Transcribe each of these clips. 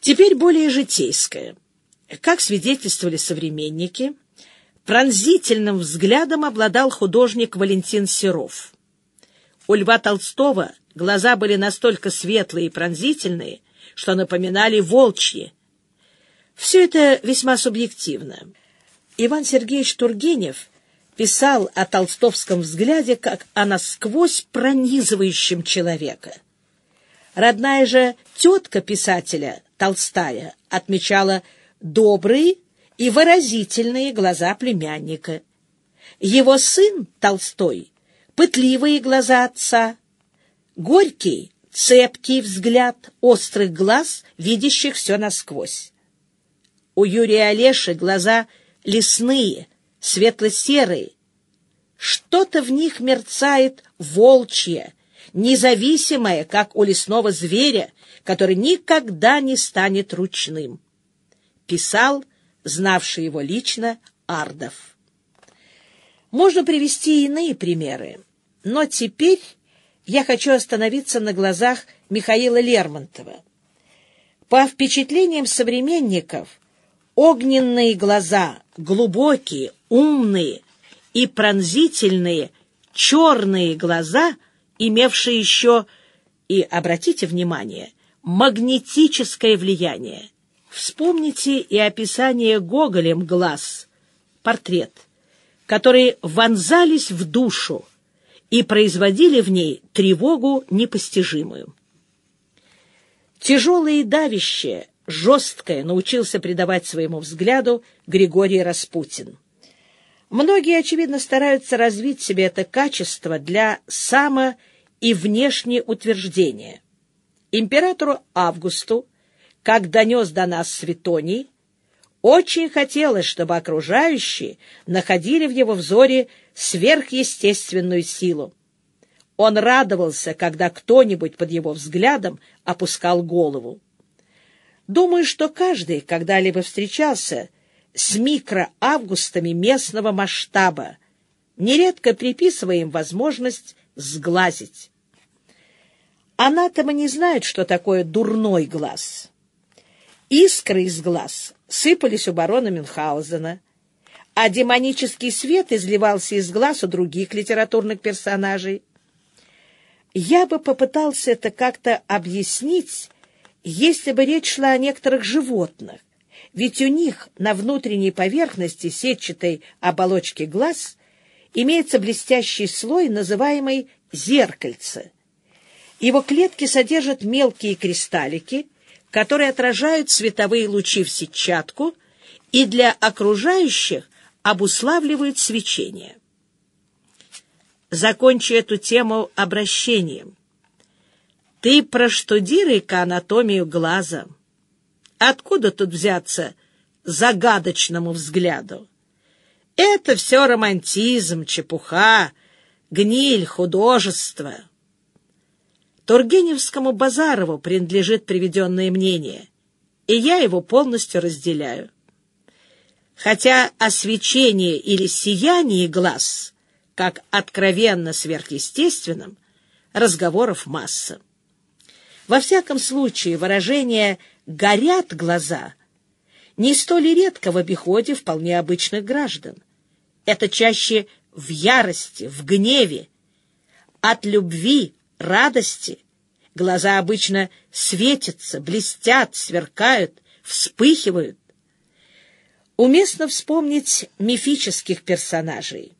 Теперь более житейское. Как свидетельствовали современники, пронзительным взглядом обладал художник Валентин Серов. У Льва Толстого глаза были настолько светлые и пронзительные, что напоминали волчьи. Все это весьма субъективно. Иван Сергеевич Тургенев писал о толстовском взгляде как о насквозь пронизывающем человека. Родная же тетка писателя, Толстая, отмечала добрые и выразительные глаза племянника. Его сын, Толстой, пытливые глаза отца, горький, цепкий взгляд острых глаз, видящих все насквозь. У Юрия Олеши глаза лесные, светло-серые. Что-то в них мерцает волчье, независимое, как у лесного зверя, который никогда не станет ручным. Писал, знавший его лично, Ардов. Можно привести иные примеры, но теперь я хочу остановиться на глазах Михаила Лермонтова. По впечатлениям современников, огненные глаза, глубокие, умные и пронзительные, черные глаза, имевшие еще, и, обратите внимание, магнетическое влияние. Вспомните и описание Гоголем глаз, портрет, которые вонзались в душу и производили в ней тревогу непостижимую. Тяжелое и давящее, жесткое научился придавать своему взгляду Григорий Распутин. Многие, очевидно, стараются развить себе это качество для само- и внешнеутверждения. Императору Августу, как донес до нас Светоний, очень хотелось, чтобы окружающие находили в его взоре сверхъестественную силу. Он радовался, когда кто-нибудь под его взглядом опускал голову. Думаю, что каждый когда-либо встречался с микроавгустами местного масштаба, нередко приписывая им возможность сглазить. Анатомы не знают, что такое дурной глаз. Искры из глаз сыпались у барона Мюнхгаузена, а демонический свет изливался из глаз у других литературных персонажей. Я бы попытался это как-то объяснить, если бы речь шла о некоторых животных, ведь у них на внутренней поверхности сетчатой оболочки глаз имеется блестящий слой, называемый зеркальце. Его клетки содержат мелкие кристаллики, которые отражают световые лучи в сетчатку и для окружающих обуславливают свечение. Закончу эту тему обращением. Ты проштудируй-ка анатомию глаза. Откуда тут взяться загадочному взгляду? Это все романтизм, чепуха, гниль, художество. Тургеневскому Базарову принадлежит приведенное мнение, и я его полностью разделяю. Хотя о свечении или сиянии глаз, как откровенно сверхъестественном, разговоров масса. Во всяком случае, выражение «горят глаза» не столь редко в обиходе вполне обычных граждан. Это чаще в ярости, в гневе, от любви, радости. Глаза обычно светятся, блестят, сверкают, вспыхивают. Уместно вспомнить мифических персонажей.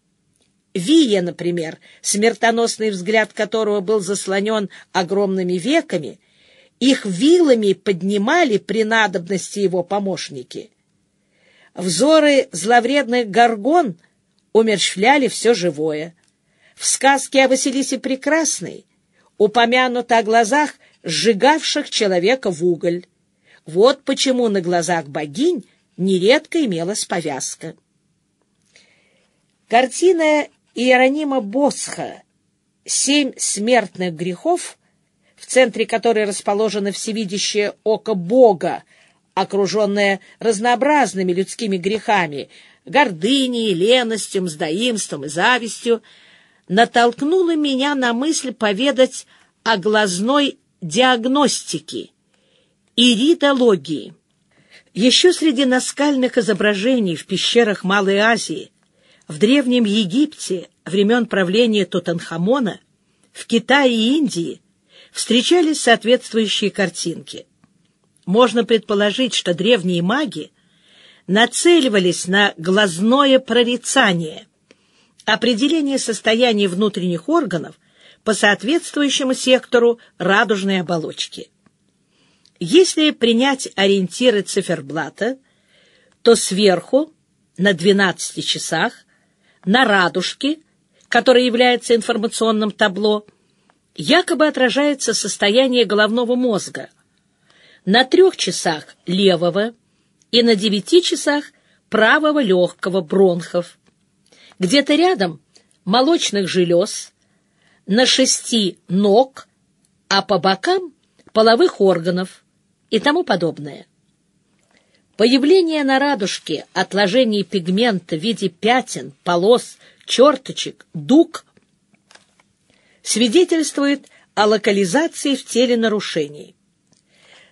Вия, например, смертоносный взгляд которого был заслонен огромными веками, их вилами поднимали при надобности его помощники. Взоры зловредных горгон умерщвляли все живое. В сказке о Василисе Прекрасной упомянуто о глазах, сжигавших человека в уголь. Вот почему на глазах богинь нередко имелась повязка. Картина Иеронима Босха «Семь смертных грехов», в центре которой расположено всевидящее око Бога, окруженное разнообразными людскими грехами, гордыней, леностью, мздоимством и завистью, натолкнула меня на мысль поведать о глазной диагностике иридологии. Еще среди наскальных изображений в пещерах Малой Азии, в Древнем Египте времен правления Тутанхамона, в Китае и Индии встречались соответствующие картинки. Можно предположить, что древние маги нацеливались на глазное прорицание, определение состояния внутренних органов по соответствующему сектору радужной оболочки. Если принять ориентиры циферблата, то сверху, на 12 часах, на радужке, которая является информационным табло, якобы отражается состояние головного мозга, на трех часах левого и на девяти часах правого легкого бронхов, где-то рядом молочных желез, на шести ног, а по бокам половых органов и тому подобное. Появление на радужке отложений пигмента в виде пятен, полос, черточек, дуг свидетельствует о локализации в теле нарушений.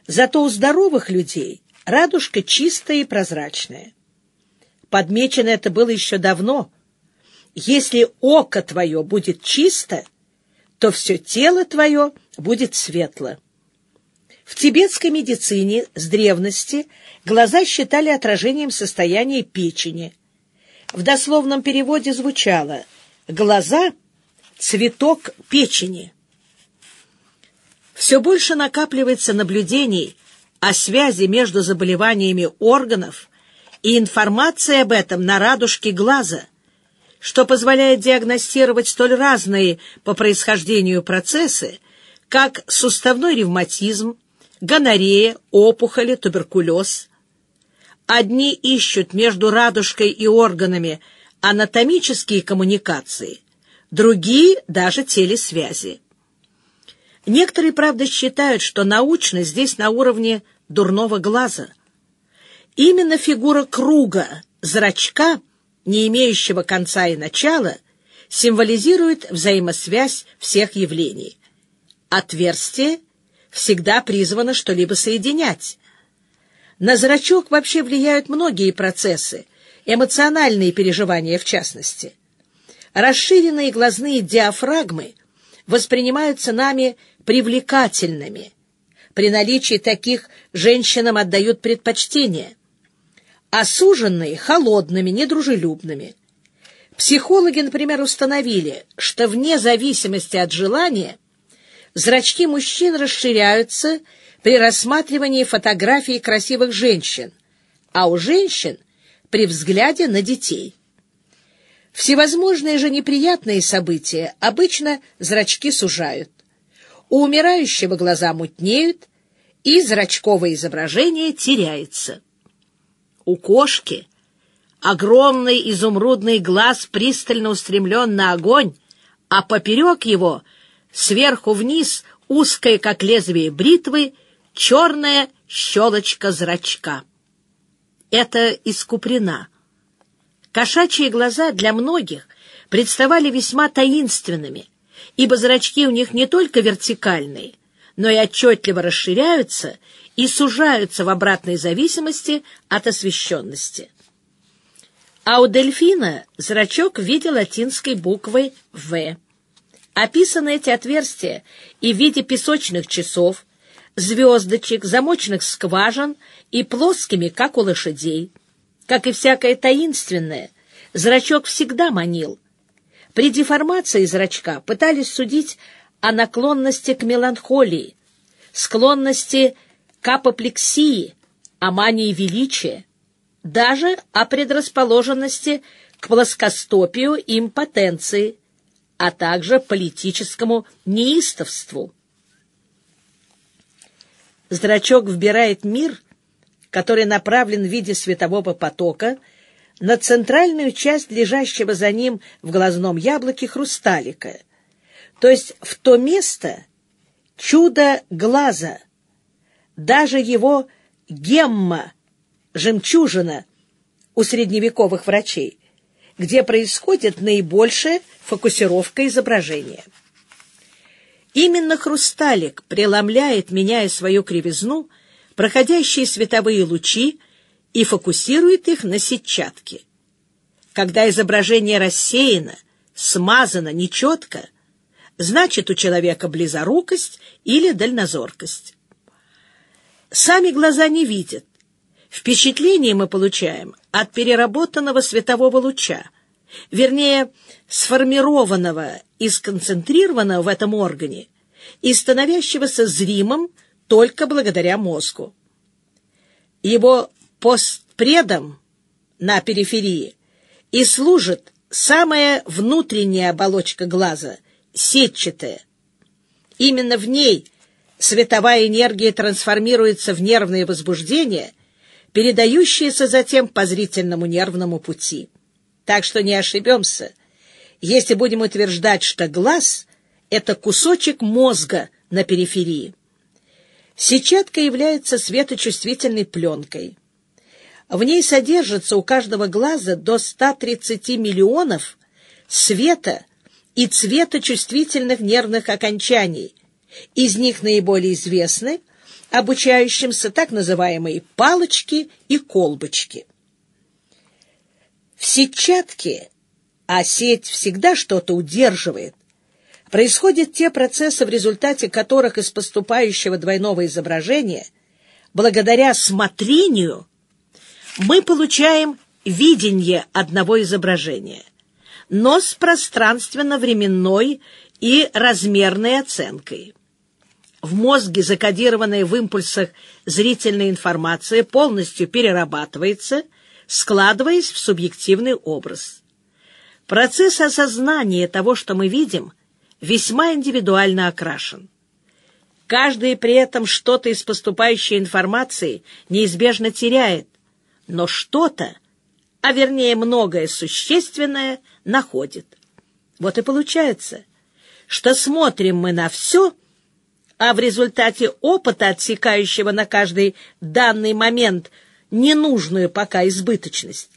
Зато у здоровых людей радужка чистая и прозрачная. Подмечено это было еще давно. Если око твое будет чисто, то все тело твое будет светло. В тибетской медицине с древности глаза считали отражением состояния печени. В дословном переводе звучало «глаза — цветок печени». Все больше накапливается наблюдений о связи между заболеваниями органов и информацией об этом на радужке глаза, что позволяет диагностировать столь разные по происхождению процессы, как суставной ревматизм, гонорея, опухоли, туберкулез. Одни ищут между радужкой и органами анатомические коммуникации, другие — даже телесвязи. Некоторые, правда, считают, что научно здесь на уровне дурного глаза. Именно фигура круга, зрачка, не имеющего конца и начала, символизирует взаимосвязь всех явлений. Отверстие всегда призвано что-либо соединять. На зрачок вообще влияют многие процессы, эмоциональные переживания в частности. Расширенные глазные диафрагмы воспринимаются нами привлекательными. При наличии таких женщинам отдают предпочтение. Осуженные — холодными, недружелюбными. Психологи, например, установили, что вне зависимости от желания – зрачки мужчин расширяются при рассматривании фотографий красивых женщин, а у женщин — при взгляде на детей. Всевозможные же неприятные события обычно зрачки сужают. У умирающего глаза мутнеют, и зрачковое изображение теряется. У кошки огромный изумрудный глаз пристально устремлен на огонь, а поперек его — Сверху вниз, узкая, как лезвие бритвы, черная щелочка зрачка. Это из Куприна. Кошачьи глаза для многих представали весьма таинственными, ибо зрачки у них не только вертикальные, но и отчетливо расширяются и сужаются в обратной зависимости от освещенности. А у дельфина зрачок в виде латинской буквы «В». Описаны эти отверстия и в виде песочных часов, звездочек, замочных скважин и плоскими, как у лошадей. Как и всякое таинственное, зрачок всегда манил. При деформации зрачка пытались судить о наклонности к меланхолии, склонности к апоплексии, о мании величия, даже о предрасположенности к плоскостопию и импотенции – а также политическому неистовству. Зрачок вбирает мир, который направлен в виде светового потока на центральную часть лежащего за ним в глазном яблоке хрусталика, то есть в то место чудо глаза, даже его гемма, жемчужина у средневековых врачей, где происходит наибольшая фокусировка изображения. Именно хрусталик преломляет, меняя свою кривизну, проходящие световые лучи и фокусирует их на сетчатке. Когда изображение рассеяно, смазано, нечетко, значит у человека близорукость или дальнозоркость. Сами глаза не видят. Впечатление мы получаем от переработанного светового луча, вернее, сформированного и сконцентрированного в этом органе и становящегося зримым только благодаря мозгу. Его постпредом на периферии и служит самая внутренняя оболочка глаза, сетчатая. Именно в ней световая энергия трансформируется в нервное возбуждение, передающееся затем по зрительному нервному пути. Так что не ошибемся, если будем утверждать, что глаз — это кусочек мозга на периферии. Сетчатка является светочувствительной пленкой. В ней содержится у каждого глаза до 130 миллионов света и цветочувствительных нервных окончаний. Из них наиболее известны обучающимся так называемые палочки и колбочки. В сетчатке, а сеть всегда что-то удерживает, происходят те процессы, в результате которых из поступающего двойного изображения, благодаря смотрению, мы получаем видение одного изображения, но с пространственно-временной и размерной оценкой. В мозге закодированная в импульсах зрительная информация полностью перерабатывается, складываясь в субъективный образ. Процесс осознания того, что мы видим, весьма индивидуально окрашен. Каждый при этом что-то из поступающей информации неизбежно теряет, но что-то, а вернее многое существенное, находит. Вот и получается, что смотрим мы на все, а в результате опыта, отсекающего на каждый данный момент ненужную пока избыточность,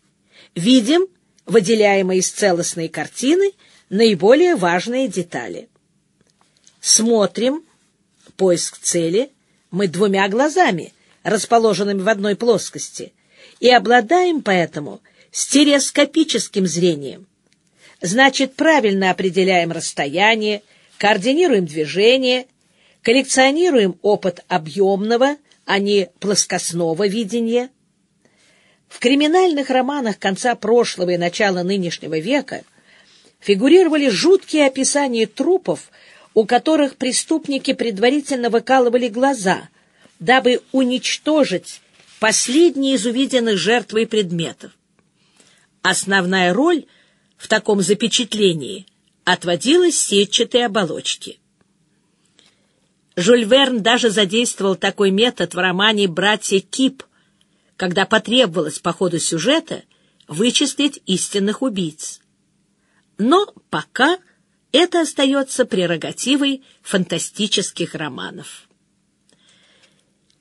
видим выделяемые из целостной картины наиболее важные детали. Смотрим, поиск цели, мы двумя глазами, расположенными в одной плоскости – и обладаем поэтому стереоскопическим зрением. Значит, правильно определяем расстояние, координируем движение, коллекционируем опыт объемного, а не плоскостного видения. В криминальных романах конца прошлого и начала нынешнего века фигурировали жуткие описания трупов, у которых преступники предварительно выкалывали глаза, дабы уничтожить последние из увиденных жертвой предметов. Основная роль в таком запечатлении отводилась сетчатой оболочке. Жюль Верн даже задействовал такой метод в романе «Братья Кип», когда потребовалось по ходу сюжета вычислить истинных убийц. Но пока это остается прерогативой фантастических романов.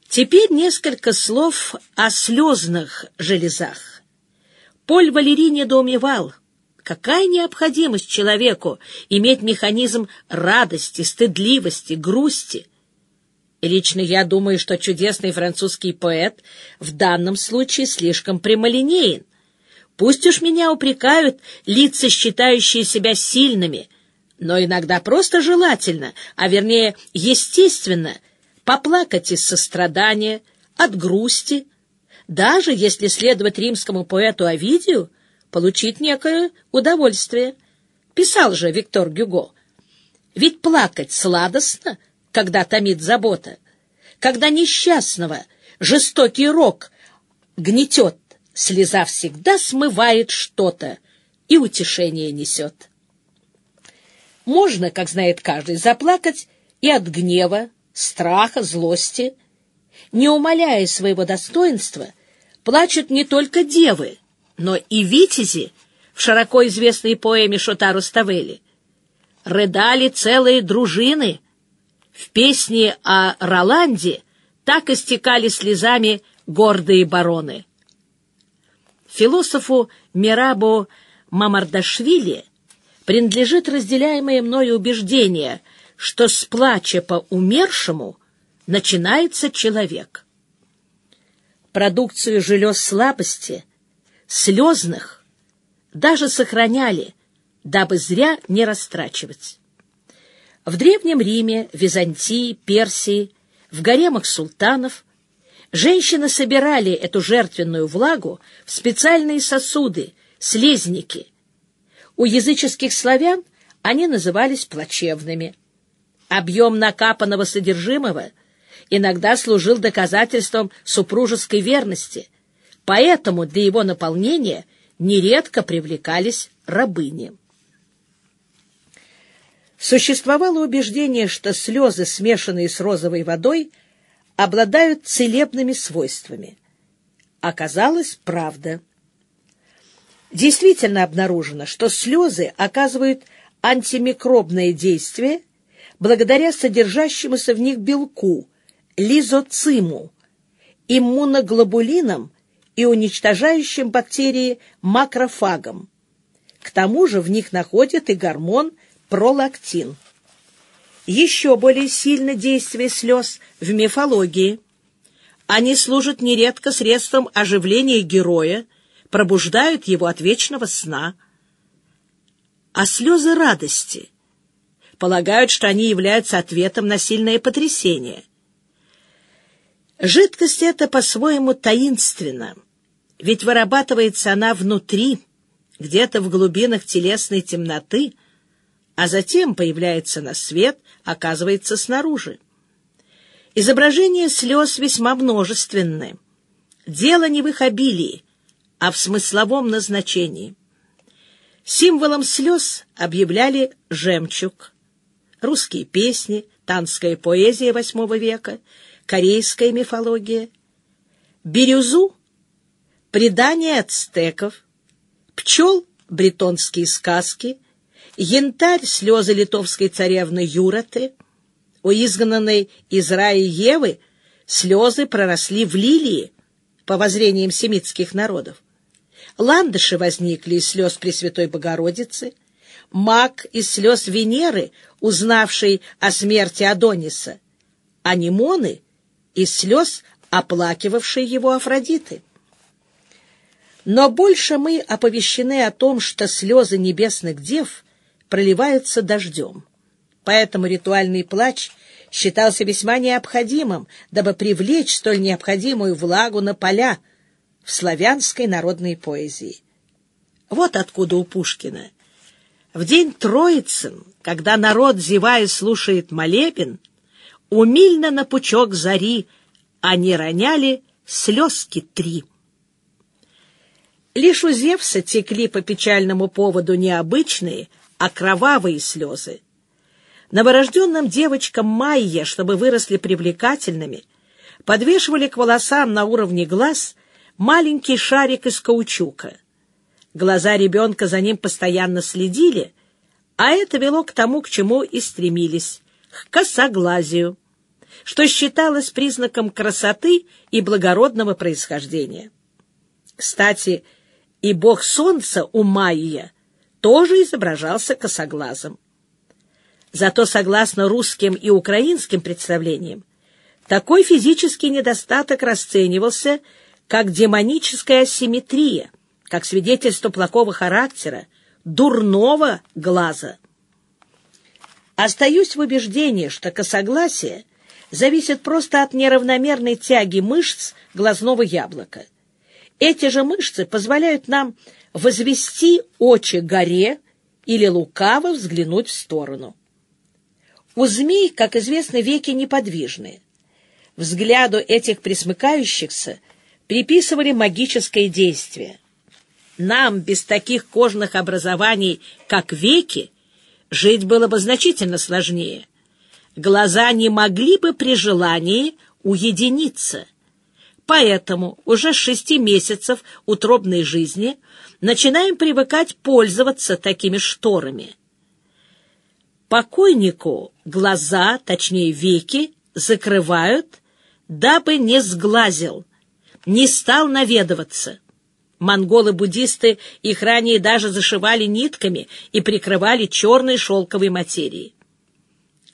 Теперь несколько слов о слезных железах. Поль Валерий недоумевал, какая необходимость человеку иметь механизм радости, стыдливости, грусти. Лично я думаю, что чудесный французский поэт в данном случае слишком прямолинеен. Пусть уж меня упрекают лица, считающие себя сильными, но иногда просто желательно, а вернее естественно — поплакать из сострадания, от грусти, даже если следовать римскому поэту Овидию, получить некое удовольствие. Писал же Виктор Гюго. Ведь плакать сладостно, когда томит забота, когда несчастного жестокий рок гнетет, слеза всегда смывает что-то и утешение несет. Можно, как знает каждый, заплакать и от гнева, страха, злости. Не умаляя своего достоинства, плачут не только девы, но и витязи в широко известной поэме Шотару Ставели. Рыдали целые дружины. В песне о Роланде так истекали слезами гордые бароны. Философу Мирабо Мамардашвили принадлежит разделяемое мною убеждение – что с плача по умершему начинается человек. Продукцию желез слабости, слезных, даже сохраняли, дабы зря не растрачивать. В Древнем Риме, Византии, Персии, в гаремах султанов женщины собирали эту жертвенную влагу в специальные сосуды, слезники. У языческих славян они назывались плачевными. Объем накапанного содержимого иногда служил доказательством супружеской верности, поэтому для его наполнения нередко привлекались рабыни. Существовало убеждение, что слезы, смешанные с розовой водой, обладают целебными свойствами. Оказалось, правда. Действительно обнаружено, что слезы оказывают антимикробное действие благодаря содержащемуся в них белку, лизоциму, иммуноглобулинам и уничтожающим бактерии макрофагам. К тому же в них находят и гормон пролактин. Еще более сильно действие слез в мифологии. Они служат нередко средством оживления героя, пробуждают его от вечного сна. А слезы радости полагают, что они являются ответом на сильное потрясение. Жидкость эта по-своему таинственна, ведь вырабатывается она внутри, где-то в глубинах телесной темноты, а затем появляется на свет, оказывается снаружи. Изображения слез весьма множественны. Дело не в их обилии, а в смысловом назначении. Символом слез объявляли жемчуг, русские песни, танская поэзия VIII века, корейская мифология, бирюзу — предания ацтеков, пчел — бретонские сказки, янтарь — слезы литовской царевны Юраты, у изгнанной из рая Евы слезы проросли в лилии, по воззрениям семитских народов. Ландыши возникли из слез Пресвятой Богородицы, маг из слез Венеры, узнавший о смерти Адониса, а Из слез, оплакивавшей его Афродиты. Но больше мы оповещены о том, что слезы небесных дев проливаются дождем. Поэтому ритуальный плач считался весьма необходимым, дабы привлечь столь необходимую влагу на поля в славянской народной поэзии. Вот откуда у Пушкина. В день Троицын, когда народ, зевая, слушает молебен, умильно на пучок зари они роняли слезки три. Лишь у Зевса текли по печальному поводу необычные, а кровавые слезы. Новорожденным девочкам Майя, чтобы выросли привлекательными, подвешивали к волосам на уровне глаз маленький шарик из каучука. Глаза ребенка за ним постоянно следили, а это вело к тому, к чему и стремились — к косоглазию, что считалось признаком красоты и благородного происхождения. Кстати, и бог солнца у Майя тоже изображался косоглазом. Зато, согласно русским и украинским представлениям, такой физический недостаток расценивался как демоническая асимметрия, как свидетельство плохого характера, дурного глаза. Остаюсь в убеждении, что косогласие зависит просто от неравномерной тяги мышц глазного яблока. Эти же мышцы позволяют нам возвести очи горе или лукаво взглянуть в сторону. У змей, как известно, веки неподвижные. Взгляду этих присмыкающихся приписывали магическое действие. Нам, без таких кожных образований, как веки, жить было бы значительно сложнее. Глаза не могли бы при желании уединиться. Поэтому уже с шести месяцев утробной жизни начинаем привыкать пользоваться такими шторами. Покойнику глаза, точнее веки, закрывают, дабы не сглазил, не стал наведываться. Монголы-буддисты их ранее даже зашивали нитками и прикрывали черной шелковой материей.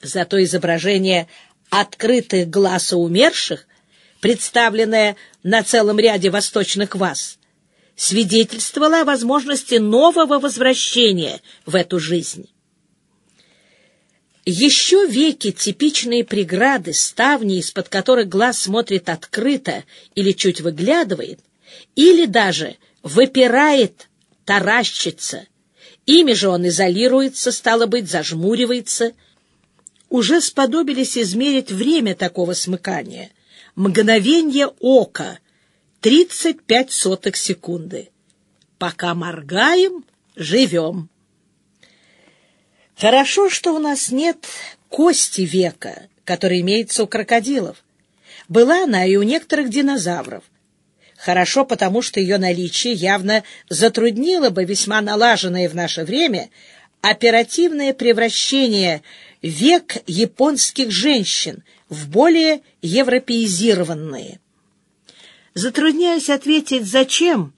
Зато изображение открытых глаз умерших представленная на целом ряде восточных ваз, свидетельствовала о возможности нового возвращения в эту жизнь. Еще веки типичные преграды, ставни, из-под которых глаз смотрит открыто или чуть выглядывает, или даже выпирает, таращится. Ими же он изолируется, стало быть, зажмуривается. Уже сподобились измерить время такого смыкания. Мгновение ока — 35 сотых секунды. Пока моргаем, живем. Хорошо, что у нас нет кости века, которая имеется у крокодилов. Была она и у некоторых динозавров. Хорошо, потому что ее наличие явно затруднило бы весьма налаженное в наше время оперативное превращение век японских женщин в более европеизированные. Затрудняюсь ответить, зачем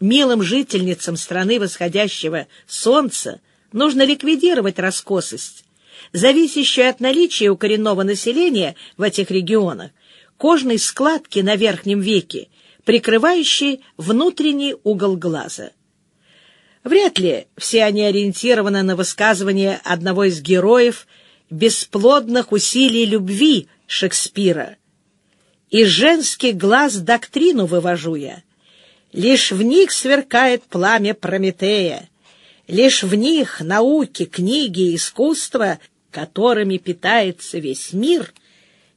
милым жительницам страны восходящего солнца Нужно ликвидировать раскосость, зависящую от наличия у коренного населения в этих регионах кожной складки на верхнем веке, прикрывающей внутренний угол глаза. Вряд ли все они ориентированы на высказывание одного из героев бесплодных усилий любви Шекспира. Из женских глаз доктрину вывожу я. Лишь в них сверкает пламя Прометея. Лишь в них науки, книги, искусство, которыми питается весь мир,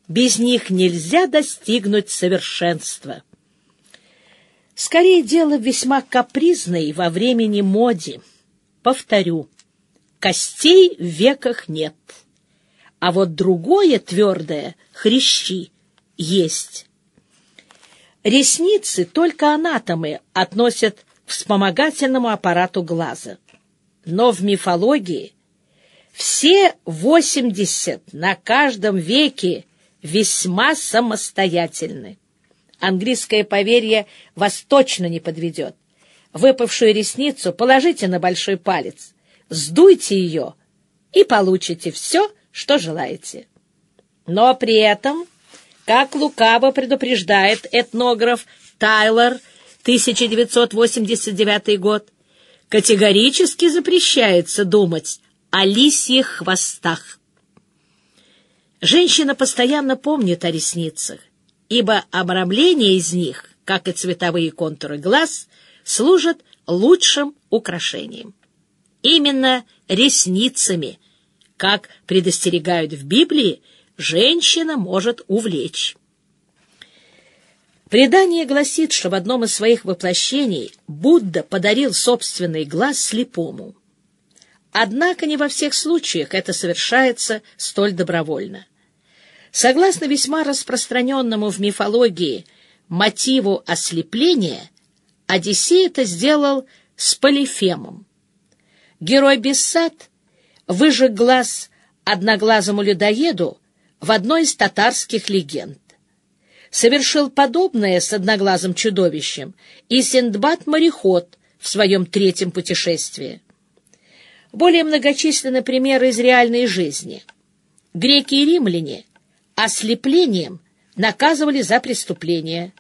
без них нельзя достигнуть совершенства. Скорее, дело весьма капризное во времени моде. Повторю, костей в веках нет, а вот другое твердое, хрящи, есть. Ресницы только анатомы относят к вспомогательному аппарату глаза но в мифологии все восемьдесят на каждом веке весьма самостоятельны. Английское поверье вас точно не подведет. Выпавшую ресницу положите на большой палец, сдуйте ее и получите все, что желаете. Но при этом, как лукаво предупреждает этнограф Тайлор, 1989 год, категорически запрещается думать о лисьих хвостах. Женщина постоянно помнит о ресницах, ибо обрамление из них, как и цветовые контуры глаз, служат лучшим украшением. Именно ресницами, как предостерегают в Библии, женщина может увлечь. Предание гласит, что в одном из своих воплощений Будда подарил собственный глаз слепому. Однако не во всех случаях это совершается столь добровольно. Согласно весьма распространенному в мифологии мотиву ослепления, Одиссей это сделал с Полифемом. Герой Бессад выжег глаз одноглазому людоеду в одной из татарских легенд совершил подобное с одноглазым чудовищем и Синдбад-мореход в своем третьем путешествии. Более многочисленны примеры из реальной жизни. Греки и римляне ослеплением наказывали за преступления.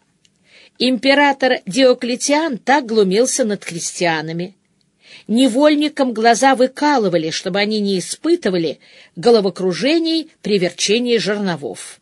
Император Диоклетиан так глумился над христианами. Невольникам глаза выкалывали, чтобы они не испытывали головокружений при верчении жерновов.